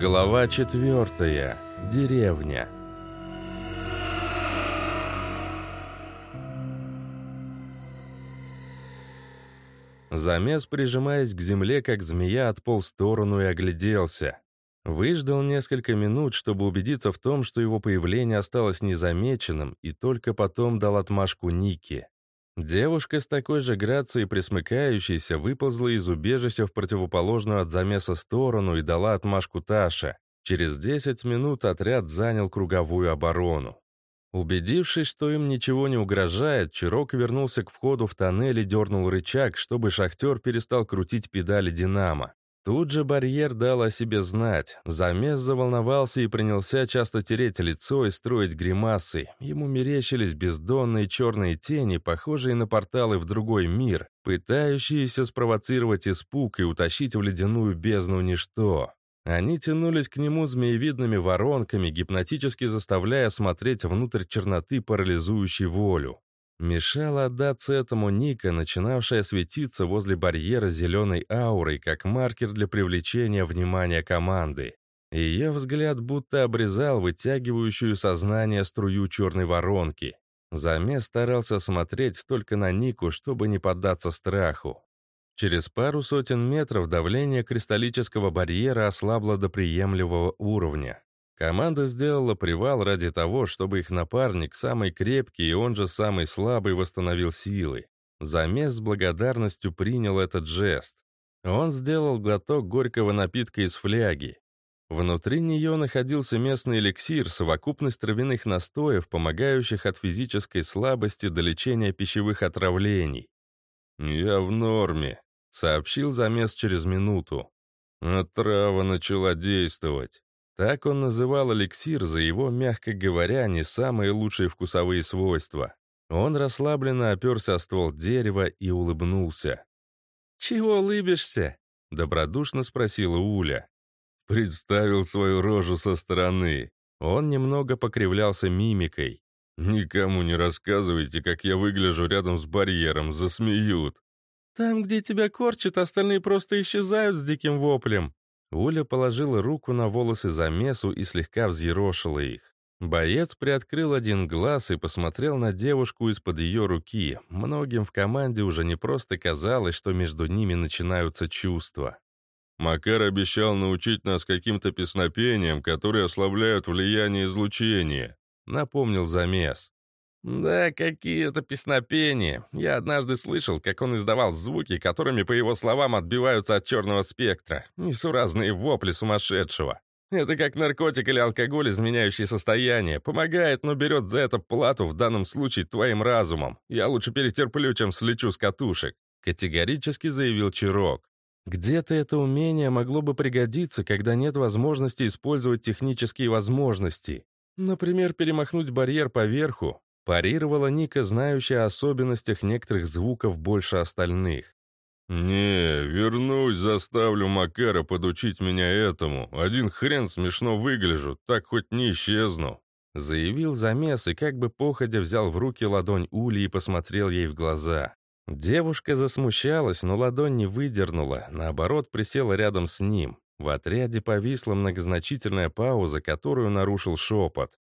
Глава четвертая. Деревня. Замес, прижимаясь к земле, как змея, отполз в сторону и огляделся. Выждал несколько минут, чтобы убедиться в том, что его появление осталось незамеченным, и только потом дал отмашку Нике. Девушка с такой же грацией присмыкающейся выползла из убежища в противоположную от замеса сторону и дала отмашку Таше. Через 10 минут отряд занял круговую оборону. Убедившись, что им ничего не угрожает, Чирок вернулся к входу в тоннель и дернул рычаг, чтобы шахтер перестал крутить педали динамо. Тут же барьер дал о себе знать. Замес заволновался и принялся часто тереть лицо и строить гримасы. Ему мерещились бездонные черные тени, похожие на порталы в другой мир, пытающиеся спровоцировать испуг и утащить в ледяную бездну ничто. Они тянулись к нему змеевидными воронками, гипнотически заставляя смотреть внутрь черноты, парализующей волю. Мешала отдаться этому Ника, начинавшая светиться возле барьера зеленой аурой, как маркер для привлечения внимания команды. Ее взгляд будто обрезал вытягивающую сознание струю черной воронки. Замес старался смотреть только на Нику, чтобы не поддаться страху. Через пару сотен метров давление кристаллического барьера ослабло до приемлемого уровня. Команда сделала привал ради того, чтобы их напарник, самый крепкий и он же самый слабый, восстановил силы. Замес с благодарностью принял этот жест. Он сделал глоток горького напитка из фляги. Внутри нее находился местный эликсир, совокупность травяных настоев, помогающих от физической слабости до лечения пищевых отравлений. «Я в норме», — сообщил замес через минуту. Отрава начала действовать. Так он называл эликсир за его, мягко говоря, не самые лучшие вкусовые свойства. Он расслабленно оперся о ствол дерева и улыбнулся. «Чего улыбишься?» — добродушно спросила Уля. Представил свою рожу со стороны. Он немного покривлялся мимикой. «Никому не рассказывайте, как я выгляжу рядом с барьером, засмеют». «Там, где тебя корчат, остальные просто исчезают с диким воплем», Уля положила руку на волосы замесу и слегка взъерошила их. Боец приоткрыл один глаз и посмотрел на девушку из-под ее руки. Многим в команде уже не просто казалось, что между ними начинаются чувства. «Макар обещал научить нас каким-то песнопениям, которые ослабляют влияние излучения», — напомнил замес. «Да, какие-то песнопения. Я однажды слышал, как он издавал звуки, которыми, по его словам, отбиваются от черного спектра. Несуразные вопли сумасшедшего. Это как наркотик или алкоголь, изменяющий состояние. Помогает, но берет за это плату, в данном случае твоим разумом. Я лучше перетерплю, чем слечу с катушек», — категорически заявил Чирок. Где-то это умение могло бы пригодиться, когда нет возможности использовать технические возможности. Например, перемахнуть барьер поверху, Парировала Ника, знающая о особенностях некоторых звуков больше остальных. «Не, вернусь, заставлю Макара подучить меня этому. Один хрен смешно выгляжу, так хоть не исчезну», заявил замес и как бы походя взял в руки ладонь Ули и посмотрел ей в глаза. Девушка засмущалась, но ладонь не выдернула, наоборот, присела рядом с ним. В отряде повисла многозначительная пауза, которую нарушил шепот.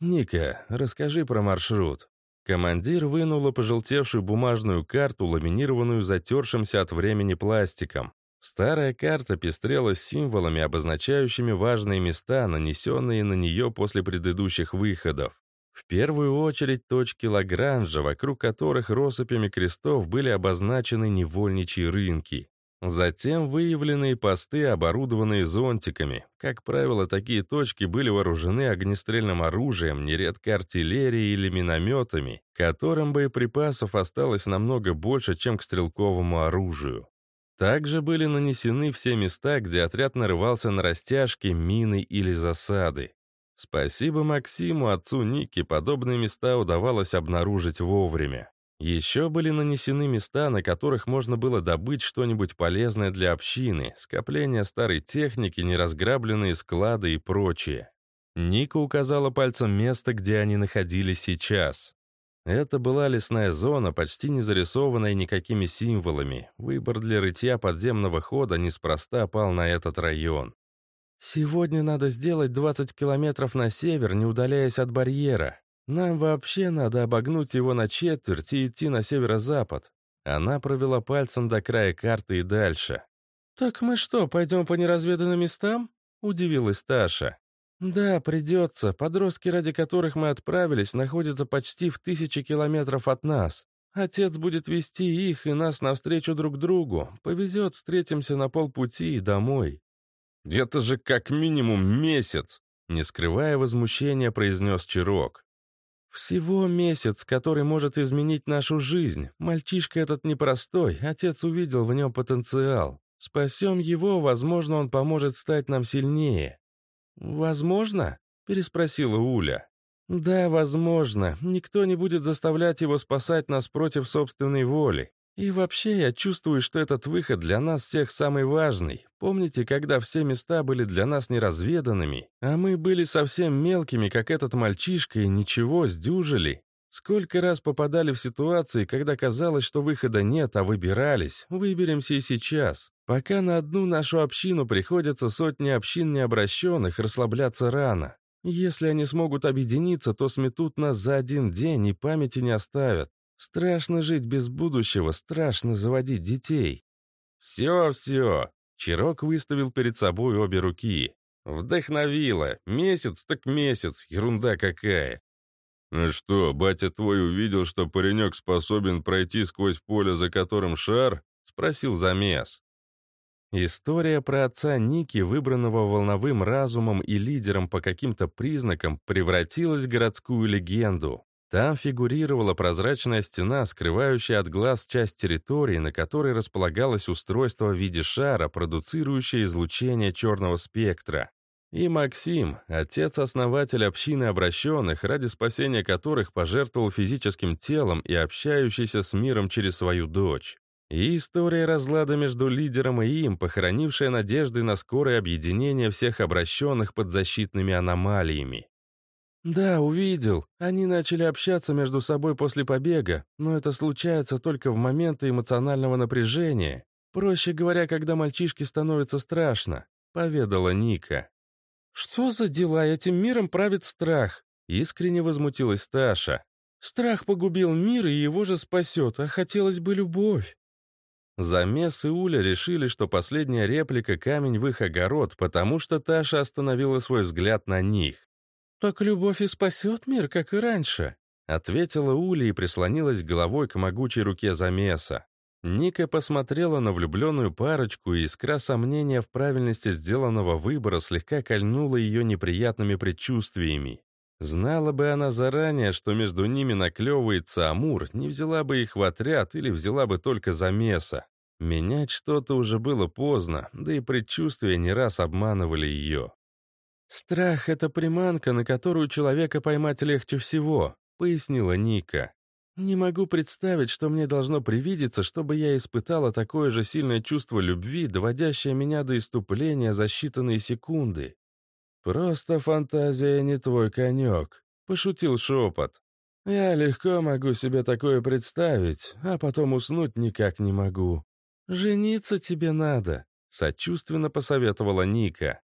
«Ника, расскажи про маршрут». Командир вынула пожелтевшую бумажную карту, ламинированную затершимся от времени пластиком. Старая карта пестрела символами, обозначающими важные места, нанесенные на нее после предыдущих выходов. В первую очередь точки Лагранжа, вокруг которых россыпями крестов были обозначены невольничьи рынки. Затем выявленные посты, оборудованные зонтиками. Как правило, такие точки были вооружены огнестрельным оружием, нередко артиллерией или минометами, которым боеприпасов осталось намного больше, чем к стрелковому оружию. Также были нанесены все места, где отряд нарывался на растяжки, мины или засады. Спасибо Максиму, отцу Ники, подобные места удавалось обнаружить вовремя. Еще были нанесены места, на которых можно было добыть что-нибудь полезное для общины, скопления старой техники, неразграбленные склады и прочее. Ника указала пальцем место, где они находились сейчас. Это была лесная зона, почти не зарисованная никакими символами. Выбор для рытья подземного хода неспроста пал на этот район. «Сегодня надо сделать 20 километров на север, не удаляясь от барьера. Нам вообще надо обогнуть его на четверть и идти на северо-запад». Она провела пальцем до края карты и дальше. «Так мы что, пойдем по неразведанным местам?» — удивилась Таша. «Да, придется. Подростки, ради которых мы отправились, находятся почти в тысячи километров от нас. Отец будет вести их и нас навстречу друг другу. Повезет, встретимся на полпути и домой». «Это же как минимум месяц!» Не скрывая возмущения, произнес Чирок. «Всего месяц, который может изменить нашу жизнь. Мальчишка этот непростой, отец увидел в нем потенциал. Спасем его, возможно, он поможет стать нам сильнее. «Возможно?» — переспросила Уля. «Да, возможно. Никто не будет заставлять его спасать нас против собственной воли. И вообще, я чувствую, что этот выход для нас всех самый важный. Помните, когда все места были для нас неразведанными, а мы были совсем мелкими, как этот мальчишка, и ничего, сдюжили? Сколько раз попадали в ситуации, когда казалось, что выхода нет, а выбирались. Выберемся и сейчас. Пока на одну нашу общину приходится сотни общин необращенных, расслабляться рано. Если они смогут объединиться, то сметут нас за один день и памяти не оставят. Страшно жить без будущего, страшно заводить детей. «Все, все!» Чирок выставил перед собой обе руки. «Вдохновило. Месяц так месяц. Ерунда какая. «А что, батя твой увидел, что паренек способен пройти сквозь поле, за которым шар?» — спросил замес. История про отца Ники, выбранного волновым разумом и лидером по каким-то признакам, превратилась в городскую легенду. Там фигурировала прозрачная стена, скрывающая от глаз часть территории, на которой располагалось устройство в виде шара, продуцирующее излучение черного спектра. И Максим, отец-основатель общины обращенных, ради спасения которых пожертвовал физическим телом и общающийся с миром через свою дочь. И история разлада между лидером и им, похоронившая надежды на скорое объединение всех обращенных под защитными аномалиями. «Да, увидел. Они начали общаться между собой после побега, но это случается только в моменты эмоционального напряжения. Проще говоря, когда мальчишке становится страшно», — поведала Ника. «Что за дела? Этим миром правит страх!» Искренне возмутилась Таша. «Страх погубил мир и его же спасет, а хотелось бы любовь». Замес и Уля решили, что последняя реплика — камень в их огород, потому что Таша остановила свой взгляд на них. «Так любовь и спасет мир, как и раньше», — ответила Уля и прислонилась головой к могучей руке Замеса. Ника посмотрела на влюбленную парочку, и искра сомнения в правильности сделанного выбора слегка кольнула ее неприятными предчувствиями. Знала бы она заранее, что между ними наклевывается Амур, не взяла бы их в отряд или взяла бы только замеса. Менять что-то уже было поздно, да и предчувствия не раз обманывали ее. «Страх — это приманка, на которую человека поймать легче всего», — пояснила Ника. Не могу представить, что мне должно привидеться, чтобы я испытала такое же сильное чувство любви, доводящее меня до иступления за считанные секунды. «Просто фантазия не твой конек», — пошутил шепот. «Я легко могу себе такое представить, а потом уснуть никак не могу. Жениться тебе надо», — сочувственно посоветовала Ника.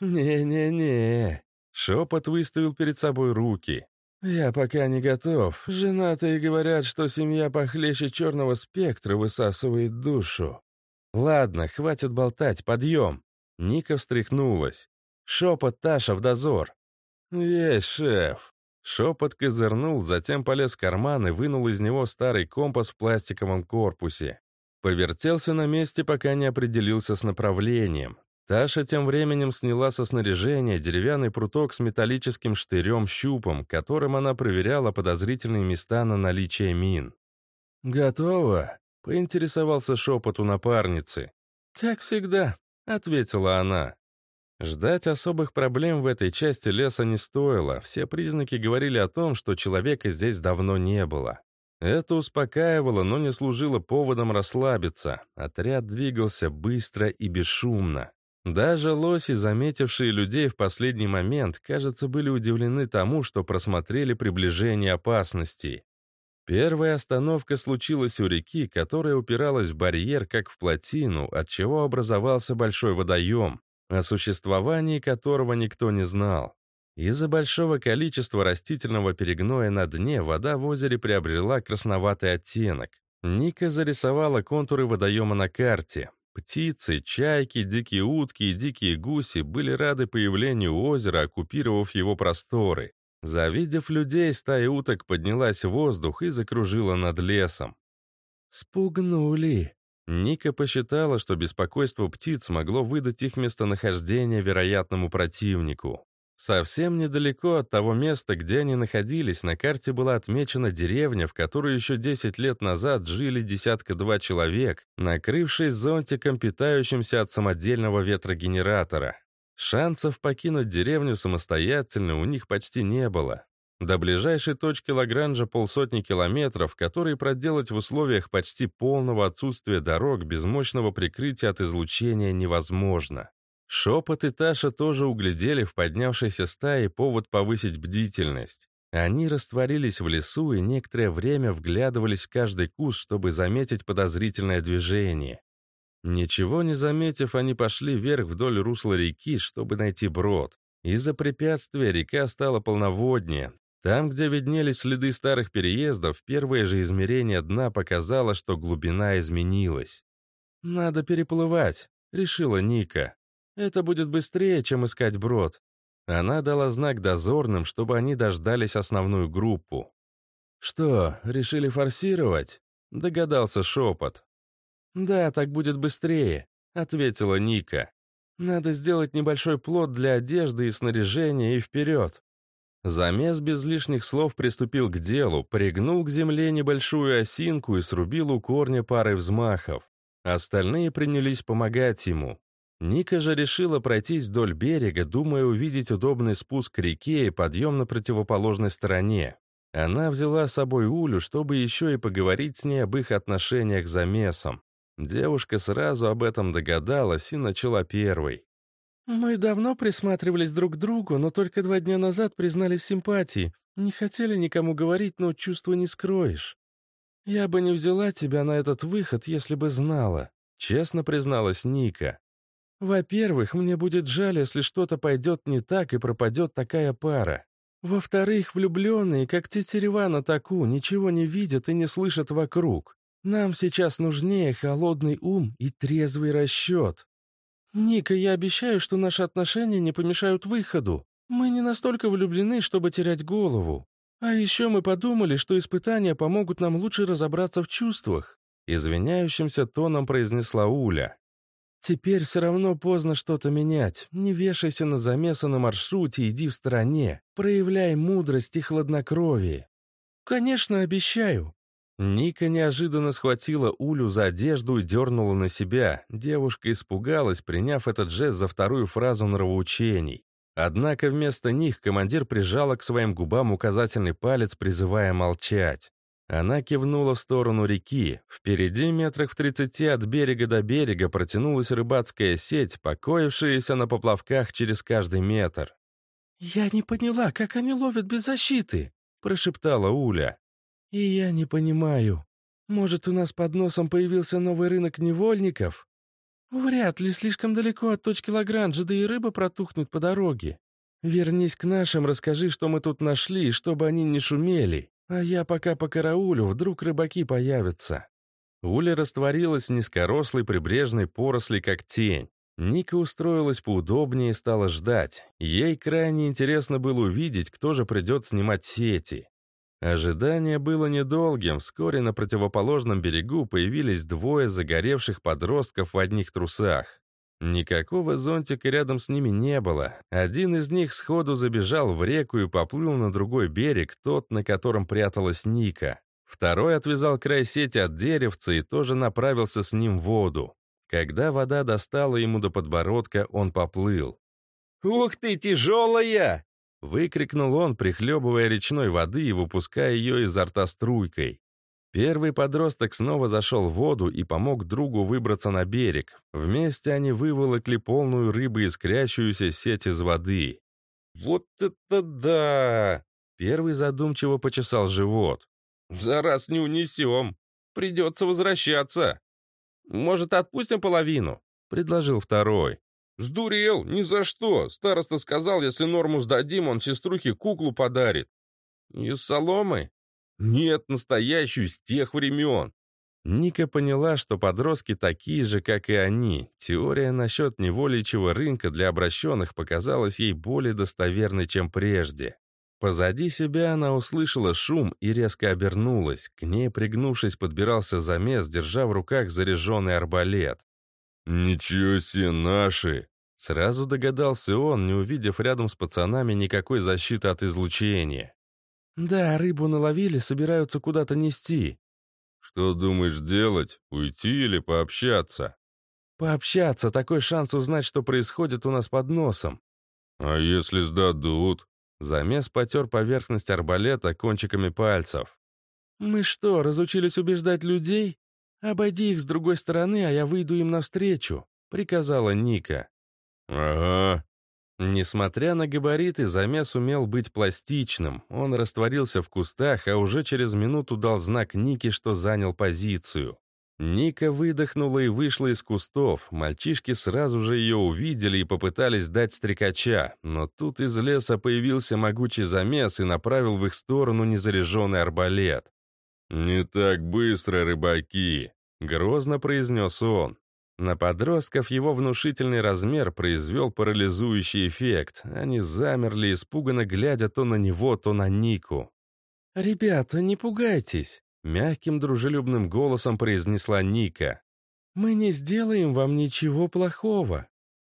«Не-не-не», — шепот выставил перед собой руки. «Я пока не готов. Женатые говорят, что семья похлеще черного спектра высасывает душу». «Ладно, хватит болтать, подъем!» Ника встряхнулась. «Шепот Таша в дозор!» «Есть, шеф!» Шепот козырнул, затем полез в карман и вынул из него старый компас в пластиковом корпусе. Повертелся на месте, пока не определился с направлением. Таша тем временем сняла со снаряжения деревянный пруток с металлическим штырем-щупом, которым она проверяла подозрительные места на наличие мин. «Готово?» — поинтересовался шепот у напарницы. «Как всегда», — ответила она. Ждать особых проблем в этой части леса не стоило. Все признаки говорили о том, что человека здесь давно не было. Это успокаивало, но не служило поводом расслабиться. Отряд двигался быстро и бесшумно. Даже лоси, заметившие людей в последний момент, кажется, были удивлены тому, что просмотрели приближение опасности. Первая остановка случилась у реки, которая упиралась в барьер, как в плотину, от чего образовался большой водоем. о существовании которого никто не знал. Из-за большого количества растительного перегноя на дне вода в озере приобрела красноватый оттенок. Ника зарисовала контуры водоема на карте. Птицы, чайки, дикие утки и дикие гуси были рады появлению озера, оккупировав его просторы. Завидев людей, стая уток поднялась в воздух и закружила над лесом. «Спугнули!» Ника посчитала, что беспокойство птиц могло выдать их местонахождение вероятному противнику. Совсем недалеко от того места, где они находились, на карте была отмечена деревня, в которой еще 10 лет назад жили десятка-два человек, накрывшись зонтиком, питающимся от самодельного ветрогенератора. Шансов покинуть деревню самостоятельно у них почти не было. До ближайшей точки Лагранжа полсотни километров, которые проделать в условиях почти полного отсутствия дорог без мощного прикрытия от излучения невозможно. Шепот и Таша тоже углядели в поднявшейся стае повод повысить бдительность. Они растворились в лесу и некоторое время вглядывались в каждый куст, чтобы заметить подозрительное движение. Ничего не заметив, они пошли вверх вдоль русла реки, чтобы найти брод. Из-за препятствия река стала полноводнее. Там, где виднелись следы старых переездов, первое же измерение дна показало, что глубина изменилась. «Надо переплывать», — решила Ника. Это будет быстрее, чем искать брод. Она дала знак дозорным, чтобы они дождались основную группу. «Что, решили форсировать?» — догадался шепот. «Да, так будет быстрее», — ответила Ника. «Надо сделать небольшой плод для одежды и снаряжения и вперед». Замес без лишних слов приступил к делу, пригнул к земле небольшую осинку и срубил у корня парой взмахов. Остальные принялись помогать ему. Ника же решила пройтись вдоль берега, думая увидеть удобный спуск к реке и подъем на противоположной стороне. Она взяла с собой Улю, чтобы еще и поговорить с ней об их отношениях с замесом. Девушка сразу об этом догадалась и начала первой. «Мы давно присматривались друг к другу, но только два дня назад признались симпатии. Не хотели никому говорить, но чувства не скроешь. Я бы не взяла тебя на этот выход, если бы знала», — честно призналась Ника. Во-первых, мне будет жаль, если что-то пойдет не так и пропадет такая пара. Во-вторых, влюбленные, как тетерева на таку, ничего не видят и не слышат вокруг. Нам сейчас нужнее холодный ум и трезвый расчет. Ника, я обещаю, что наши отношения не помешают выходу. Мы не настолько влюблены, чтобы терять голову. А еще мы подумали, что испытания помогут нам лучше разобраться в чувствах. Извиняющимся тоном произнесла Уля. Теперь все равно поздно что-то менять. Не вешайся на замесы на маршруте, иди в стороне. Проявляй мудрость и хладнокровие. Конечно, обещаю. Ника неожиданно схватила Улю за одежду и дернула на себя. Девушка испугалась, приняв этот жест за вторую фразу нравоучений. Однако вместо них командир прижала к своим губам указательный палец, призывая молчать. Она кивнула в сторону реки. Впереди, метрах в тридцати от берега до берега, протянулась рыбацкая сеть, покоившаяся на поплавках через каждый метр. «Я не поняла, как они ловят без защиты», — прошептала Уля. «И я не понимаю. Может, у нас под носом появился новый рынок невольников? Вряд ли слишком далеко от точки Лагранжа, да и рыба протухнет по дороге. Вернись к нашим, расскажи, что мы тут нашли, чтобы они не шумели. А я пока по караулю, вдруг рыбаки появятся. Уля растворилась в низкорослой прибрежной поросли, как тень. Ника устроилась поудобнее и стала ждать. Ей крайне интересно было увидеть, кто же придет снимать сети. Ожидание было недолгим. Вскоре на противоположном берегу появились двое загоревших подростков в одних трусах. Никакого зонтика рядом с ними не было. Один из них сходу забежал в реку и поплыл на другой берег, тот, на котором пряталась Ника. Второй отвязал край сети от деревца и тоже направился с ним в воду. Когда вода достала ему до подбородка, он поплыл. «Ух ты, тяжелая!» Выкрикнул он, прихлебывая речной воды и выпуская ее изо рта струйкой. Первый подросток снова зашел в воду и помог другу выбраться на берег. Вместе они выволокли полную рыбы искрящуюся сеть из воды. «Вот это да!» Первый задумчиво почесал живот. «За раз не унесем. Придется возвращаться. Может, отпустим половину?» — предложил второй. «Сдурел! Ни за что! Староста сказал, если норму сдадим, он сеструхе куклу подарит». «Из соломы?» «Нет, настоящую, с тех времен». Ника поняла, что подростки такие же, как и они. Теория насчет неволичьего рынка для обращенных показалась ей более достоверной, чем прежде. Позади себя она услышала шум и резко обернулась. К ней, пригнувшись, подбирался замес, держа в руках заряженный арбалет. «Ничего себе, наши!» Сразу догадался он, не увидев рядом с пацанами никакой защиты от излучения. «Да, рыбу наловили, собираются куда-то нести». «Что думаешь делать? Уйти или пообщаться?» «Пообщаться, такой шанс узнать, что происходит у нас под носом». «А если сдадут?» Замес потер поверхность арбалета кончиками пальцев. «Мы что, разучились убеждать людей? Обойди их с другой стороны, а я выйду им навстречу», — приказала Ника. «Ага». Несмотря на габариты, замес умел быть пластичным. Он растворился в кустах, а уже через минуту дал знак Нике, что занял позицию. Ника выдохнула и вышла из кустов. Мальчишки сразу же ее увидели и попытались дать стрекача, но тут из леса появился могучий замес и направил в их сторону незаряженный арбалет. «Не так быстро, рыбаки!» — грозно произнес он. На подростков его внушительный размер произвел парализующий эффект. Они замерли, испуганно глядя то на него, то на Нику. «Ребята, не пугайтесь!» Мягким дружелюбным голосом произнесла Ника. «Мы не сделаем вам ничего плохого».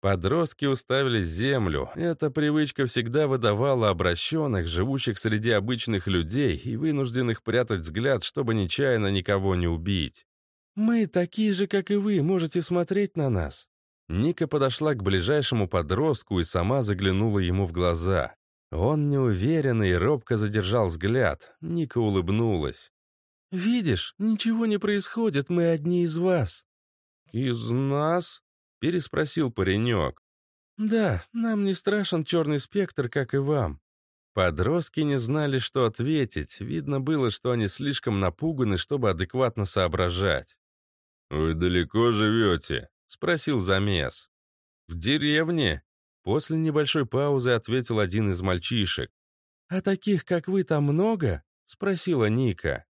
Подростки уставились в землю. Эта привычка всегда выдавала обращенных, живущих среди обычных людей и вынужденных прятать взгляд, чтобы нечаянно никого не убить. «Мы такие же, как и вы, можете смотреть на нас». Ника подошла к ближайшему подростку и сама заглянула ему в глаза. Он неуверенно и робко задержал взгляд. Ника улыбнулась. «Видишь, ничего не происходит, мы одни из вас». «Из нас?» — переспросил паренек. «Да, нам не страшен черный спектр, как и вам». Подростки не знали, что ответить. Видно было, что они слишком напуганы, чтобы адекватно соображать. «Вы далеко живете?» — спросил замес. «В деревне?» После небольшой паузы ответил один из мальчишек. «А таких, как вы, там много?» — спросила Ника.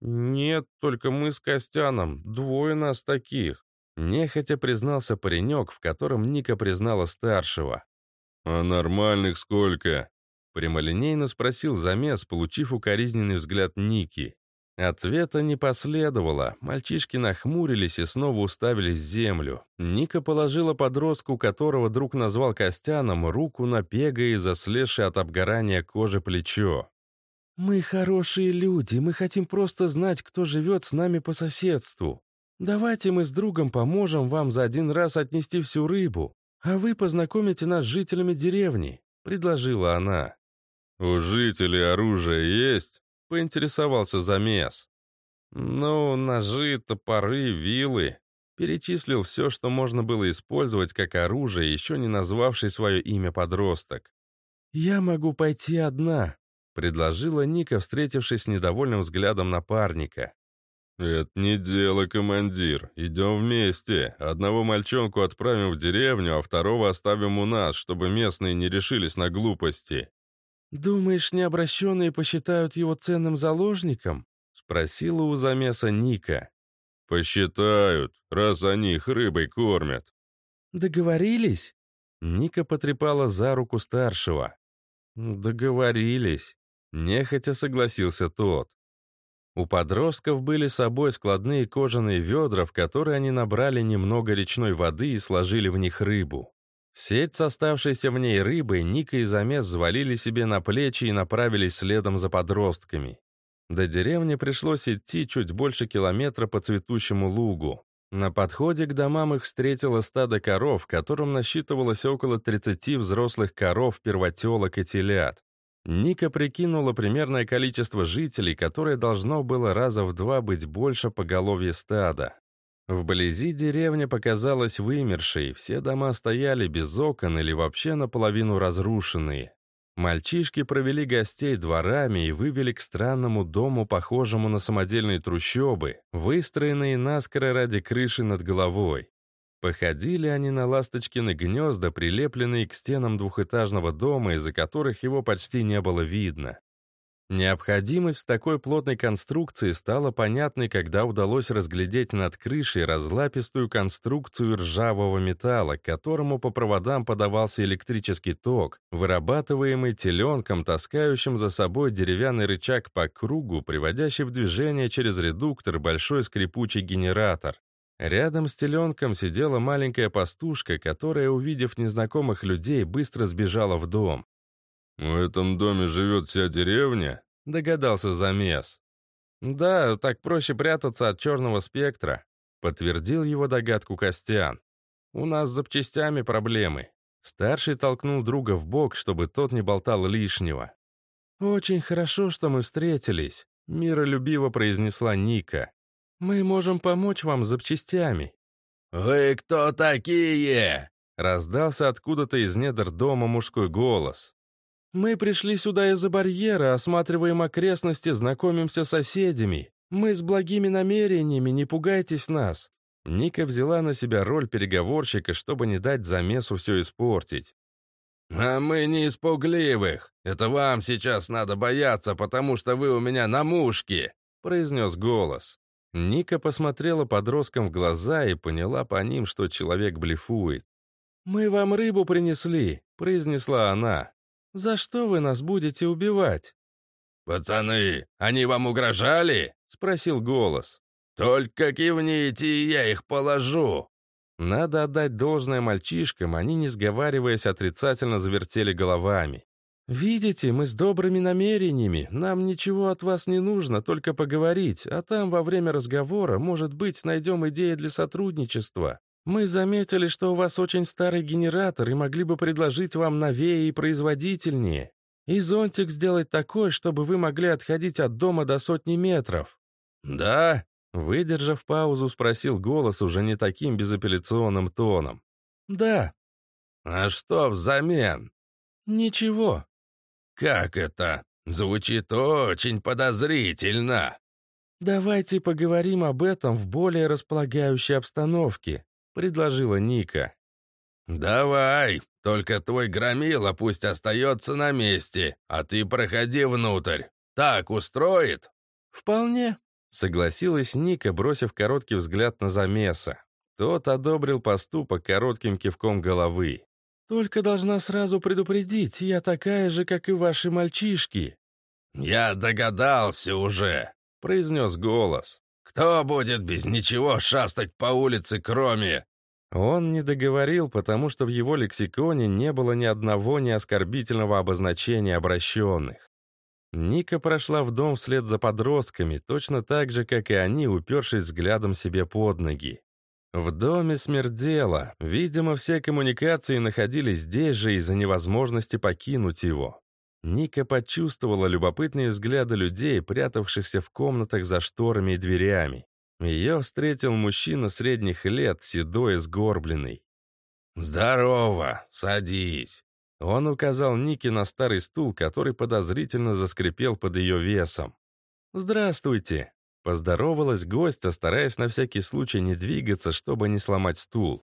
«Нет, только мы с Костяном. Двое нас таких». Нехотя признался паренек, в котором Ника признала старшего. «А нормальных сколько?» Прямолинейно спросил замес, получив укоризненный взгляд Ники. Ответа не последовало. Мальчишки нахмурились и снова уставились в землю. Ника положила подростку, которого друг назвал Костяном, руку на пега и заслезшее от обгорания кожи плечо. «Мы хорошие люди, мы хотим просто знать, кто живет с нами по соседству. Давайте мы с другом поможем вам за один раз отнести всю рыбу, а вы познакомите нас с жителями деревни», — предложила она. «У жителей оружие есть?» — поинтересовался замес. «Ну, ножи, топоры, вилы», Перечислил все, что можно было использовать как оружие, еще не назвавший свое имя подросток. «Я могу пойти одна», — предложила Ника, встретившись с недовольным взглядом напарника. «Это не дело, командир. Идем вместе. Одного мальчонку отправим в деревню, а второго оставим у нас, чтобы местные не решились на глупости». «Думаешь, необращенные посчитают его ценным заложником?» — спросила у замеса Ника. «Посчитают, раз они их рыбой кормят». «Договорились?» Ника потрепала за руку старшего. «Договорились». Нехотя согласился тот. У подростков были с собой складные кожаные ведра, в которые они набрали немного речной воды и сложили в них рыбу. Сеть с оставшейся в ней рыбой Ника и Замес взвалили себе на плечи и направились следом за подростками. До деревни пришлось идти чуть больше километра по цветущему лугу. На подходе к домам их встретило стадо коров, которым насчитывалось около 30 взрослых коров, первотелок и телят. Ника прикинула примерное количество жителей, которое должно было раза в два быть больше поголовья стада. Вблизи деревня показалась вымершей, все дома стояли без окон или вообще наполовину разрушенные. Мальчишки провели гостей дворами и вывели к странному дому, похожему на самодельные трущобы, выстроенные наскоро ради крыши над головой. Походили они на ласточкины гнезда, прилепленные к стенам двухэтажного дома, из-за которых его почти не было видно. Необходимость в такой плотной конструкции стала понятной, когда удалось разглядеть над крышей разлапистую конструкцию ржавого металла, которому по проводам подавался электрический ток, вырабатываемый теленком, таскающим за собой деревянный рычаг по кругу, приводящий в движение через редуктор большой скрипучий генератор. Рядом с теленком сидела маленькая пастушка, которая, увидев незнакомых людей, быстро сбежала в дом. «В этом доме живет вся деревня?» — догадался замес. «Да, так проще прятаться от черного спектра», — подтвердил его догадку Костян. «У нас с запчастями проблемы». Старший толкнул друга в бок, чтобы тот не болтал лишнего. «Очень хорошо, что мы встретились», — миролюбиво произнесла Ника. «Мы можем помочь вам с запчастями». «Вы кто такие?» — раздался откуда-то из недр дома мужской голос. «Мы пришли сюда из-за барьера, осматриваем окрестности, знакомимся с соседями. Мы с благими намерениями, не пугайтесь нас». Ника взяла на себя роль переговорщика, чтобы не дать замесу все испортить. «А мы не испугливых. Это вам сейчас надо бояться, потому что вы у меня на мушке», — произнес голос. Ника посмотрела подросткам в глаза и поняла по ним, что человек блефует. «Мы вам рыбу принесли», — произнесла она. «За что вы нас будете убивать?» «Пацаны, они вам угрожали?» — спросил голос. «Только кивните, и я их положу». Надо отдать должное мальчишкам, они, не сговариваясь, отрицательно завертели головами. «Видите, мы с добрыми намерениями. Нам ничего от вас не нужно, только поговорить, а там во время разговора, может быть, найдем идеи для сотрудничества. Мы заметили, что у вас очень старый генератор и могли бы предложить вам новее и производительнее. И зонтик сделать такой, чтобы вы могли отходить от дома до сотни метров». «Да?» Выдержав паузу, спросил голос уже не таким безапелляционным тоном. «Да». «А что взамен?» «Ничего». «Как это? Звучит очень подозрительно». «Давайте поговорим об этом в более располагающей обстановке. — предложила Ника. «Давай, только твой громила пусть остается на месте, а ты проходи внутрь. Так устроит?» «Вполне», — согласилась Ника, бросив короткий взгляд на замеса. Тот одобрил поступок коротким кивком головы. «Только должна сразу предупредить, я такая же, как и ваши мальчишки». «Я догадался уже», — произнес голос. Кто будет без ничего шастать по улице, кроме...» Он не договорил, потому что в его лексиконе не было ни одного неоскорбительного обозначения обращенных. Ника прошла в дом вслед за подростками, точно так же, как и они, упершись взглядом себе под ноги. В доме смердело. Видимо, все коммуникации находились здесь же из-за невозможности покинуть его. Ника почувствовала любопытные взгляды людей, прятавшихся в комнатах за шторами и дверями. Ее встретил мужчина средних лет, седой и сгорбленный. «Здорово, садись!» Он указал Нике на старый стул, который подозрительно заскрипел под ее весом. «Здравствуйте!» Поздоровалась гостья, стараясь на всякий случай не двигаться, чтобы не сломать стул.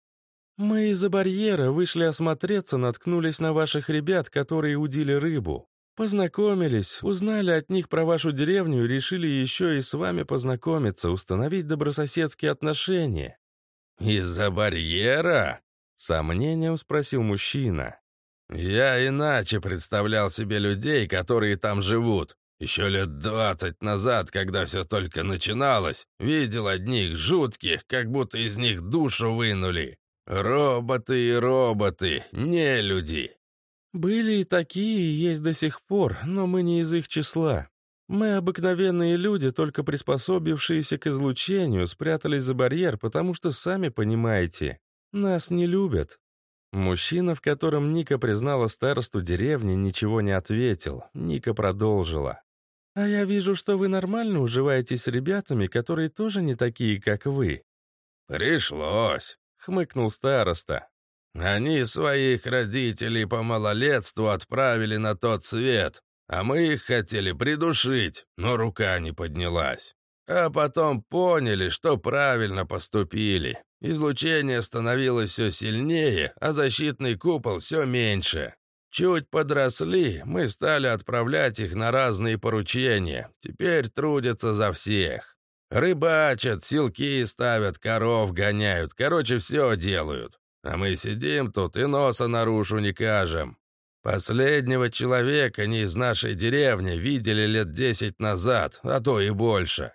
«Мы из-за барьера вышли осмотреться, наткнулись на ваших ребят, которые удили рыбу. Познакомились, узнали от них про вашу деревню и решили еще и с вами познакомиться, установить добрососедские отношения». «Из-за барьера?» — сомнением спросил мужчина. «Я иначе представлял себе людей, которые там живут. Еще лет двадцать назад, когда все только начиналось, видел одних жутких, как будто из них душу вынули. «Роботы и роботы, не люди!» «Были и такие, и есть до сих пор, но мы не из их числа. Мы обыкновенные люди, только приспособившиеся к излучению, спрятались за барьер, потому что, сами понимаете, нас не любят». Мужчина, в котором Ника признала старосту деревни, ничего не ответил. Ника продолжила. «А я вижу, что вы нормально уживаетесь с ребятами, которые тоже не такие, как вы». «Пришлось», хмыкнул староста. «Они своих родителей по малолетству отправили на тот свет, а мы их хотели придушить, но рука не поднялась. А потом поняли, что правильно поступили. Излучение становилось все сильнее, а защитный купол все меньше. Чуть подросли, мы стали отправлять их на разные поручения. Теперь трудятся за всех. Рыбачат, силки ставят, коров гоняют. Короче, все делают. А мы сидим тут и носа наружу не кажем. Последнего человека не из нашей деревни видели лет десять назад, а то и больше.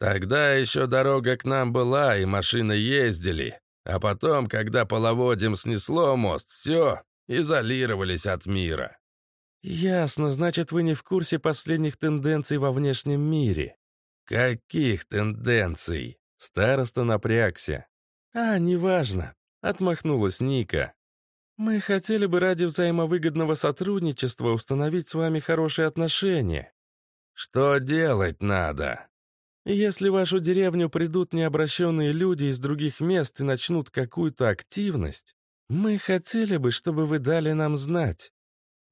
Тогда еще дорога к нам была, и машины ездили. А потом, когда половодьем снесло мост, все, изолировались от мира. «Ясно, значит, вы не в курсе последних тенденций во внешнем мире». «Каких тенденций?» Староста напрягся. «А, неважно», — отмахнулась Ника. «Мы хотели бы ради взаимовыгодного сотрудничества установить с вами хорошие отношения». «Что делать надо?» «Если в вашу деревню придут необращенные люди из других мест и начнут какую-то активность, мы хотели бы, чтобы вы дали нам знать».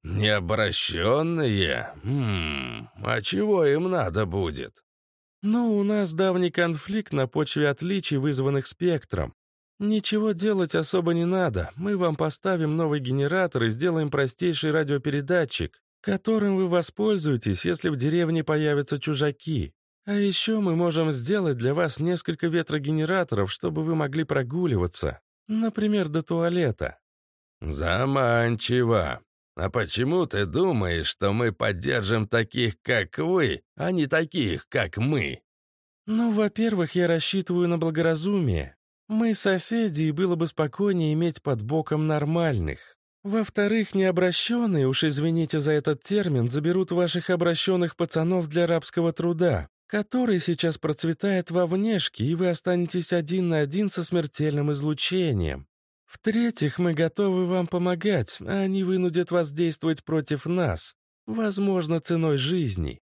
«Необращенные? Хм, а чего им надо будет?» «Ну, у нас давний конфликт на почве отличий, вызванных спектром. «Ничего делать особо не надо. Мы вам поставим новый генератор и сделаем простейший радиопередатчик, которым вы воспользуетесь, если в деревне появятся чужаки. А еще мы можем сделать для вас несколько ветрогенераторов, чтобы вы могли прогуливаться. Например, до туалета». «Заманчиво. А почему ты думаешь, что мы поддержим таких, как вы, а не таких, как мы?» «Ну, во-первых, я рассчитываю на благоразумие. Мы соседи, и было бы спокойнее иметь под боком нормальных. Во-вторых, необращенные, уж извините за этот термин, заберут ваших обращенных пацанов для рабского труда, который сейчас процветает во внешке, и вы останетесь один на один со смертельным излучением. В-третьих, мы готовы вам помогать, а они вынудят вас действовать против нас, возможно, ценой жизни.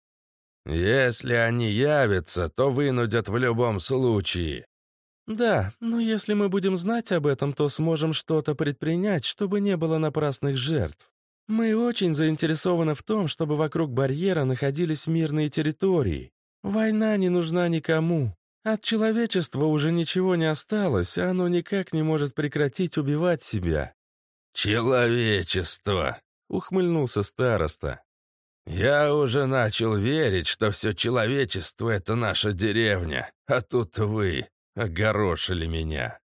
Если они явятся, то вынудят в любом случае. «Да, но если мы будем знать об этом, то сможем что-то предпринять, чтобы не было напрасных жертв. Мы очень заинтересованы в том, чтобы вокруг барьера находились мирные территории. Война не нужна никому. От человечества уже ничего не осталось, а оно никак не может прекратить убивать себя». «Человечество!» — ухмыльнулся староста. «Я уже начал верить, что все человечество — это наша деревня, а тут вы. Огорошили меня.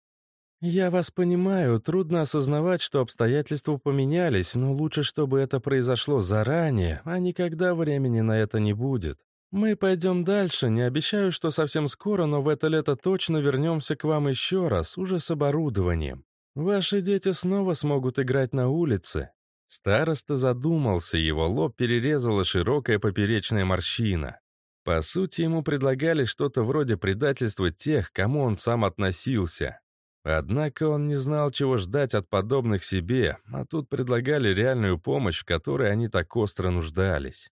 «Я вас понимаю, трудно осознавать, что обстоятельства поменялись, но лучше, чтобы это произошло заранее, а никогда времени на это не будет. Мы пойдем дальше, не обещаю, что совсем скоро, но в это лето точно вернемся к вам еще раз, уже с оборудованием. Ваши дети снова смогут играть на улице». Староста задумался, его лоб перерезала широкая поперечная морщина. По сути, ему предлагали что-то вроде предательства тех, кому он сам относился. Однако он не знал, чего ждать от подобных себе, а тут предлагали реальную помощь, в которой они так остро нуждались.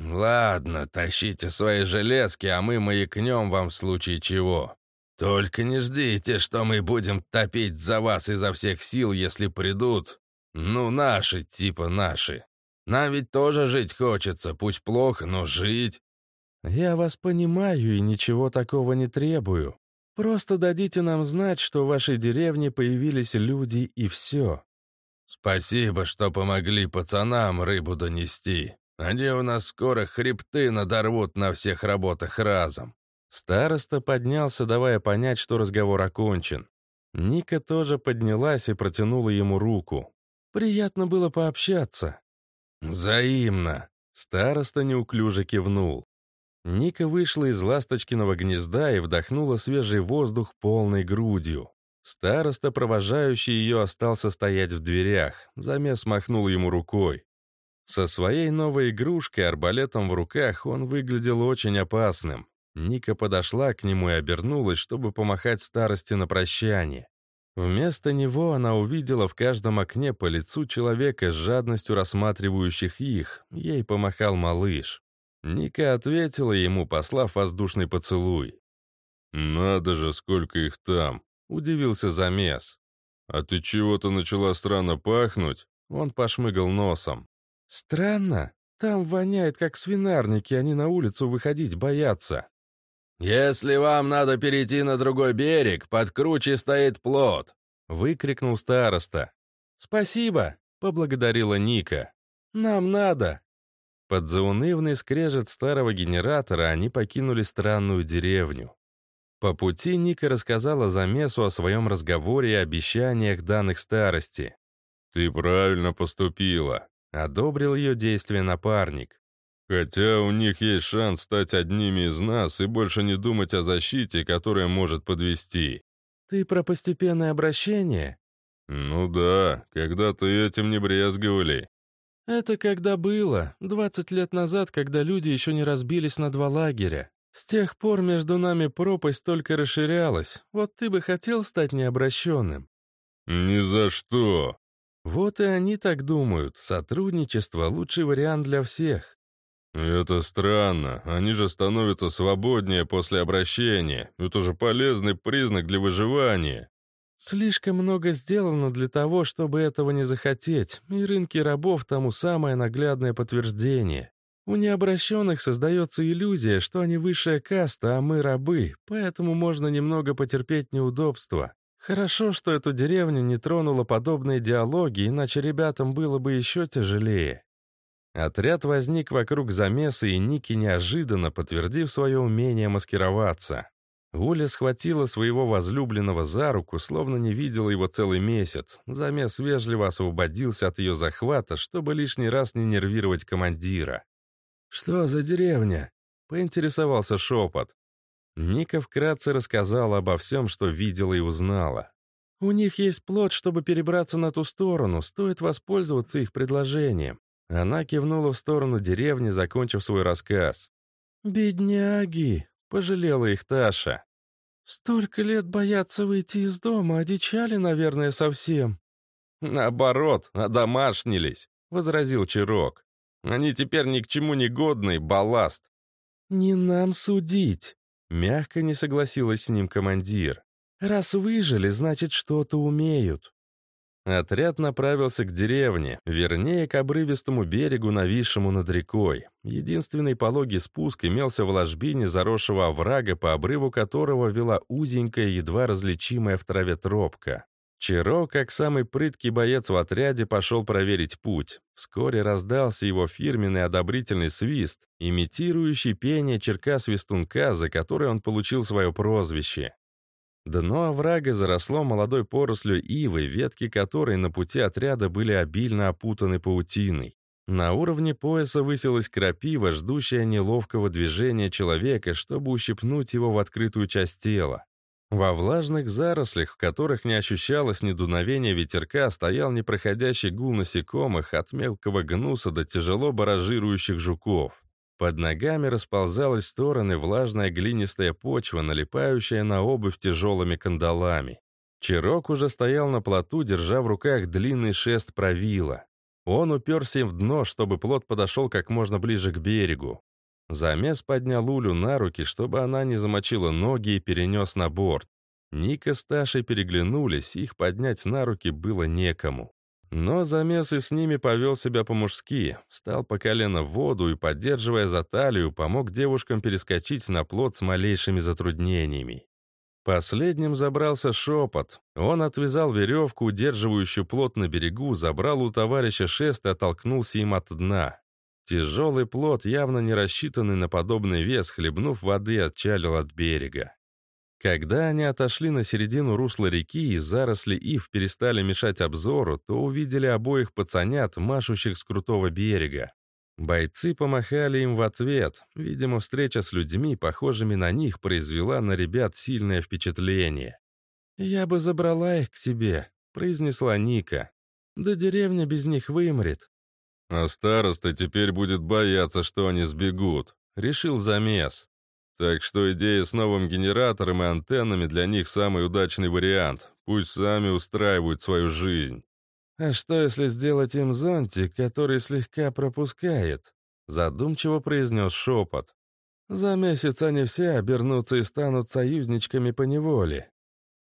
«Ладно, тащите свои железки, а мы маякнем вам в случае чего. Только не ждите, что мы будем топить за вас изо всех сил, если придут. Ну, наши, типа наши. Нам ведь тоже жить хочется, пусть плохо, но жить. «Я вас понимаю и ничего такого не требую. Просто дадите нам знать, что в вашей деревне появились люди и все». «Спасибо, что помогли пацанам рыбу донести. Они у нас скоро хребты надорвут на всех работах разом». Староста поднялся, давая понять, что разговор окончен. Ника тоже поднялась и протянула ему руку. «Приятно было пообщаться». «Взаимно». Староста неуклюже кивнул. Ника вышла из ласточкиного гнезда и вдохнула свежий воздух полной грудью. Староста, провожающий ее, остался стоять в дверях. Замес махнул ему рукой. Со своей новой игрушкой, арбалетом в руках, он выглядел очень опасным. Ника подошла к нему и обернулась, чтобы помахать старости на прощание. Вместо него она увидела в каждом окне по лицу человека с жадностью рассматривающих их. Ей помахал малыш. Ника ответила ему, послав воздушный поцелуй. «Надо же, сколько их там!» — удивился замес. «А ты чего-то начала странно пахнуть?» Он пошмыгал носом. «Странно? Там воняет, как свинарники, они на улицу выходить боятся». «Если вам надо перейти на другой берег, под круче стоит плот!» — выкрикнул староста. «Спасибо!» — поблагодарила Ника. «Нам надо!» Под заунывный скрежет старого генератора они покинули странную деревню. По пути Ника рассказала замесу о своем разговоре и обещаниях данных старости. «Ты правильно поступила», — одобрил ее действия напарник. «Хотя у них есть шанс стать одними из нас и больше не думать о защите, которая может подвести». «Ты про постепенное обращение?» «Ну да, когда-то этим не брезговали». «Это когда было, 20 лет назад, когда люди еще не разбились на два лагеря. С тех пор между нами пропасть только расширялась. Вот ты бы хотел стать необращенным?» «Ни за что!» Вот и они так думают. Сотрудничество — лучший вариант для всех. «Это странно. Они же становятся свободнее после обращения. Это же полезный признак для выживания». Слишком много сделано для того, чтобы этого не захотеть, и рынки рабов тому самое наглядное подтверждение. У необращенных создается иллюзия, что они высшая каста, а мы рабы, поэтому можно немного потерпеть неудобства. Хорошо, что эту деревню не тронула подобные диалоги, иначе ребятам было бы еще тяжелее. Отряд возник вокруг замеса, и Ники неожиданно, подтвердив свое умение маскироваться. Гуля схватила своего возлюбленного за руку, словно не видела его целый месяц. Замес вежливо освободился от ее захвата, чтобы лишний раз не нервировать командира. «Что за деревня?» — поинтересовался шепот. Ника вкратце рассказала обо всем, что видела и узнала. «У них есть плод, чтобы перебраться на ту сторону, стоит воспользоваться их предложением». Она кивнула в сторону деревни, закончив свой рассказ. «Бедняги!» — пожалела их Таша. «Столько лет боятся выйти из дома, одичали, наверное, совсем». «Наоборот, одомашнились», — возразил Чирок. «Они теперь ни к чему не годный балласт». «Не нам судить», — мягко не согласилась с ним командир. «Раз выжили, значит, что-то умеют». Отряд направился к деревне, вернее, к обрывистому берегу, нависшему над рекой. Единственный пологий спуск имелся в ложбине заросшего оврага, по обрыву которого вела узенькая, едва различимая в траве тропка. Чиро, как самый прыткий боец в отряде, пошел проверить путь. Вскоре раздался его фирменный одобрительный свист, имитирующий пение черка-свистунка, за который он получил свое прозвище. Дно оврага заросло молодой порослью ивы, ветки которой на пути отряда были обильно опутаны паутиной. На уровне пояса высилась крапива, ждущая неловкого движения человека, чтобы ущипнуть его в открытую часть тела. Во влажных зарослях, в которых не ощущалось ни дуновения ветерка, стоял непроходящий гул насекомых от мелкого гнуса до тяжело баражирующих жуков. Под ногами расползалась в стороны влажная глинистая почва, налипающая на обувь тяжелыми кандалами. Чирок уже стоял на плоту, держа в руках длинный шест правила. Он уперся им в дно, чтобы плот подошел как можно ближе к берегу. Замес поднял Улю на руки, чтобы она не замочила ноги и перенес на борт. Ника с Ташей переглянулись, их поднять на руки было некому. Но замес и с ними повел себя по-мужски, встал по колено в воду и, поддерживая за талию, помог девушкам перескочить на плот с малейшими затруднениями. Последним забрался шепот. Он отвязал веревку, удерживающую плот на берегу, забрал у товарища шест и оттолкнулся им от дна. Тяжелый плот, явно не рассчитанный на подобный вес, хлебнув воды, отчалил от берега. Когда они отошли на середину русла реки и заросли ив перестали мешать обзору, то увидели обоих пацанят, машущих с крутого берега. Бойцы помахали им в ответ. Видимо, встреча с людьми, похожими на них, произвела на ребят сильное впечатление. «Я бы забрала их к себе», — произнесла Ника. «Да деревня без них вымрет». «А староста теперь будет бояться, что они сбегут», — решил замес. Так что идея с новым генератором и антеннами для них самый удачный вариант. Пусть сами устраивают свою жизнь. А что, если сделать им зонтик, который слегка пропускает? Задумчиво произнес шепот. За месяц они все обернутся и станут союзничками по неволе.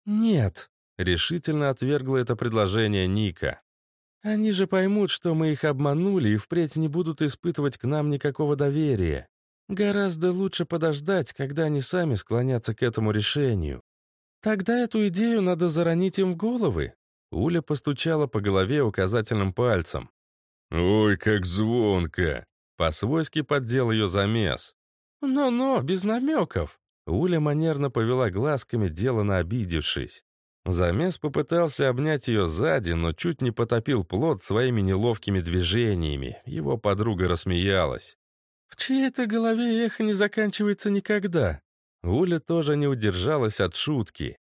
Нет, решительно отвергла это предложение Ника. Они же поймут, что мы их обманули и впредь не будут испытывать к нам никакого доверия. Гораздо лучше подождать, когда они сами склонятся к этому решению. Тогда эту идею надо заронить им в головы. Уля постучала по голове указательным пальцем. «Ой, как звонко!» По-свойски поддел ее замес. «Но-но, без намеков!» Уля манерно повела глазками, делано обидевшись. Замес попытался обнять ее сзади, но чуть не потопил плод своими неловкими движениями. Его подруга рассмеялась. «В чьей-то голове эхо не заканчивается никогда». Уля тоже не удержалась от шутки.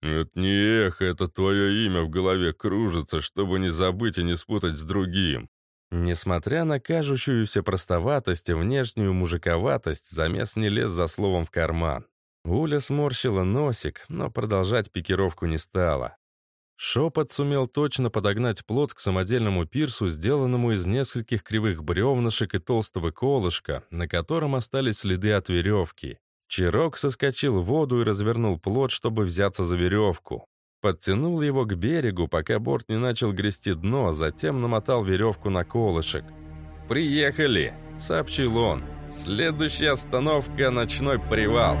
«Это не эхо, это твое имя в голове кружится, чтобы не забыть и не спутать с другим». Несмотря на кажущуюся простоватость и внешнюю мужиковатость, замес не лез за словом в карман. Уля сморщила носик, но продолжать пикировку не стала. Шепот сумел точно подогнать плод к самодельному пирсу, сделанному из нескольких кривых бревнышек и толстого колышка, на котором остались следы от веревки. Чирок соскочил в воду и развернул плод, чтобы взяться за веревку. Подтянул его к берегу, пока борт не начал грести дно, затем намотал веревку на колышек. «Приехали!» — сообщил он. Следующая остановка — ночной привал.